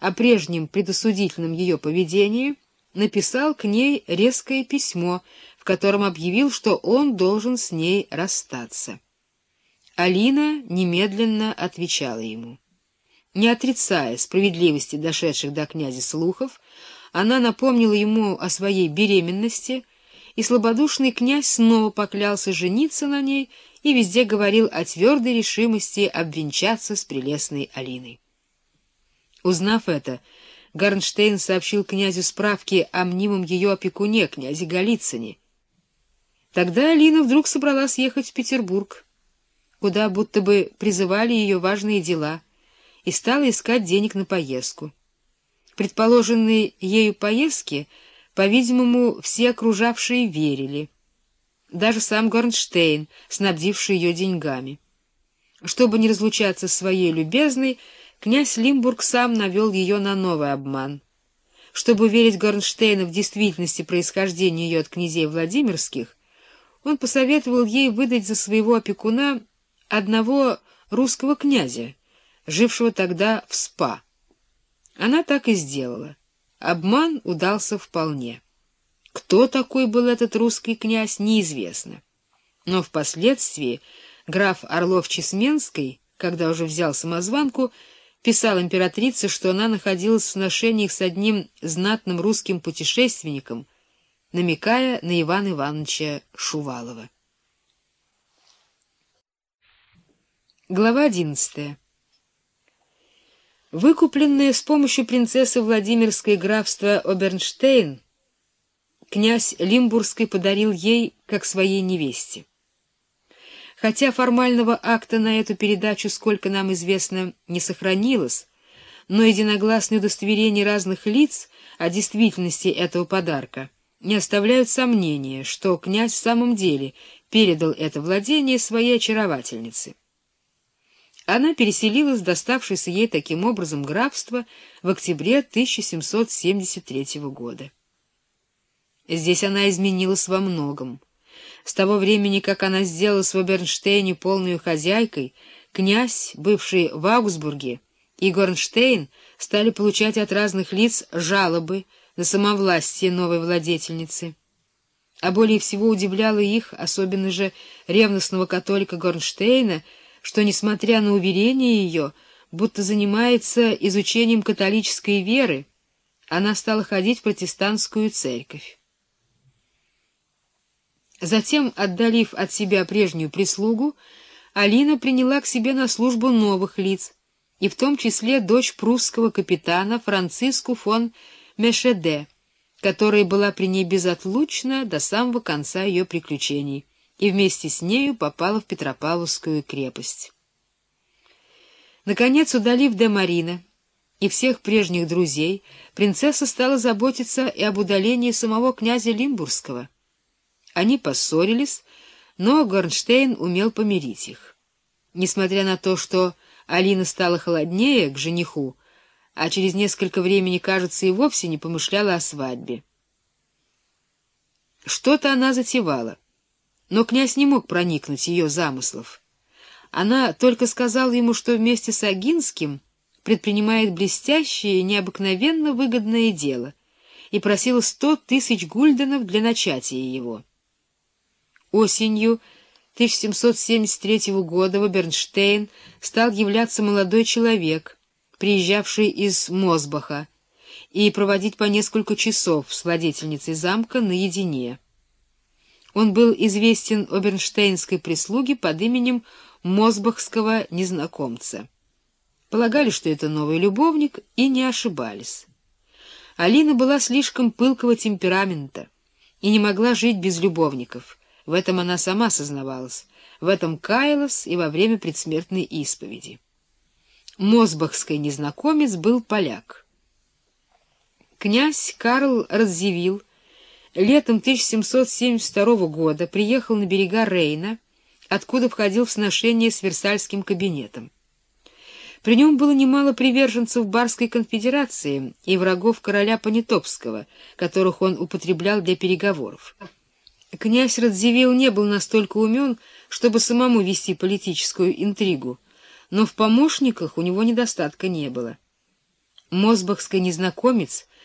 о прежнем предосудительном ее поведении, написал к ней резкое письмо, в котором объявил, что он должен с ней расстаться. Алина немедленно отвечала ему. Не отрицая справедливости дошедших до князя слухов, она напомнила ему о своей беременности, и слабодушный князь снова поклялся жениться на ней и везде говорил о твердой решимости обвенчаться с прелестной Алиной. Узнав это, Гарнштейн сообщил князю справки о мнимом ее опекуне, князе Голицыне. Тогда Алина вдруг собралась ехать в Петербург, куда будто бы призывали ее важные дела, и стала искать денег на поездку. Предположенной ею поездке, по-видимому, все окружавшие верили. Даже сам Горнштейн, снабдивший ее деньгами. Чтобы не разлучаться с своей любезной, князь Лимбург сам навел ее на новый обман. Чтобы уверить Горнштейна в действительности происхождения ее от князей Владимирских, он посоветовал ей выдать за своего опекуна одного русского князя, жившего тогда в СПА. Она так и сделала. Обман удался вполне. Кто такой был этот русский князь, неизвестно. Но впоследствии граф Орлов-Чесменский, когда уже взял самозванку, писал императрице, что она находилась в сношениях с одним знатным русским путешественником, намекая на Ивана Ивановича Шувалова. Глава одиннадцатая Выкупленное с помощью принцессы Владимирской графства Обернштейн, князь Лимбургский подарил ей как своей невесте. Хотя формального акта на эту передачу, сколько нам известно, не сохранилось, но единогласные удостоверения разных лиц о действительности этого подарка не оставляют сомнения, что князь в самом деле передал это владение своей очаровательнице. Она переселилась в доставшееся ей таким образом графство в октябре 1773 года. Здесь она изменилась во многом. С того времени, как она сделалась в Обернштейне полной хозяйкой, князь, бывший в Аугсбурге, и Горнштейн стали получать от разных лиц жалобы на самовластие новой владетельницы. А более всего удивляло их, особенно же ревностного католика Горнштейна, что, несмотря на уверение ее, будто занимается изучением католической веры, она стала ходить в протестантскую церковь. Затем, отдалив от себя прежнюю прислугу, Алина приняла к себе на службу новых лиц, и в том числе дочь прусского капитана Франциску фон Мешеде, которая была при ней безотлучна до самого конца ее приключений и вместе с нею попала в Петропавловскую крепость. Наконец, удалив де Марина и всех прежних друзей, принцесса стала заботиться и об удалении самого князя Лимбургского. Они поссорились, но Горнштейн умел помирить их. Несмотря на то, что Алина стала холоднее к жениху, а через несколько времени, кажется, и вовсе не помышляла о свадьбе. Что-то она затевала — но князь не мог проникнуть ее замыслов. Она только сказала ему, что вместе с Агинским предпринимает блестящее и необыкновенно выгодное дело, и просила сто тысяч гульденов для начатия его. Осенью 1773 года в Бернштейн стал являться молодой человек, приезжавший из Мосбаха, и проводить по несколько часов с владетельницей замка наедине. Он был известен обернштейнской прислуге под именем Мосбахского незнакомца. Полагали, что это новый любовник, и не ошибались. Алина была слишком пылкого темперамента и не могла жить без любовников. В этом она сама сознавалась, в этом каялась и во время предсмертной исповеди. Мосбахский незнакомец был поляк. Князь Карл Радзивилл летом 1772 года приехал на берега Рейна, откуда входил в сношение с Версальским кабинетом. При нем было немало приверженцев Барской конфедерации и врагов короля Понятопского, которых он употреблял для переговоров. Князь Радзивилл не был настолько умен, чтобы самому вести политическую интригу, но в помощниках у него недостатка не было. Мосбахский незнакомец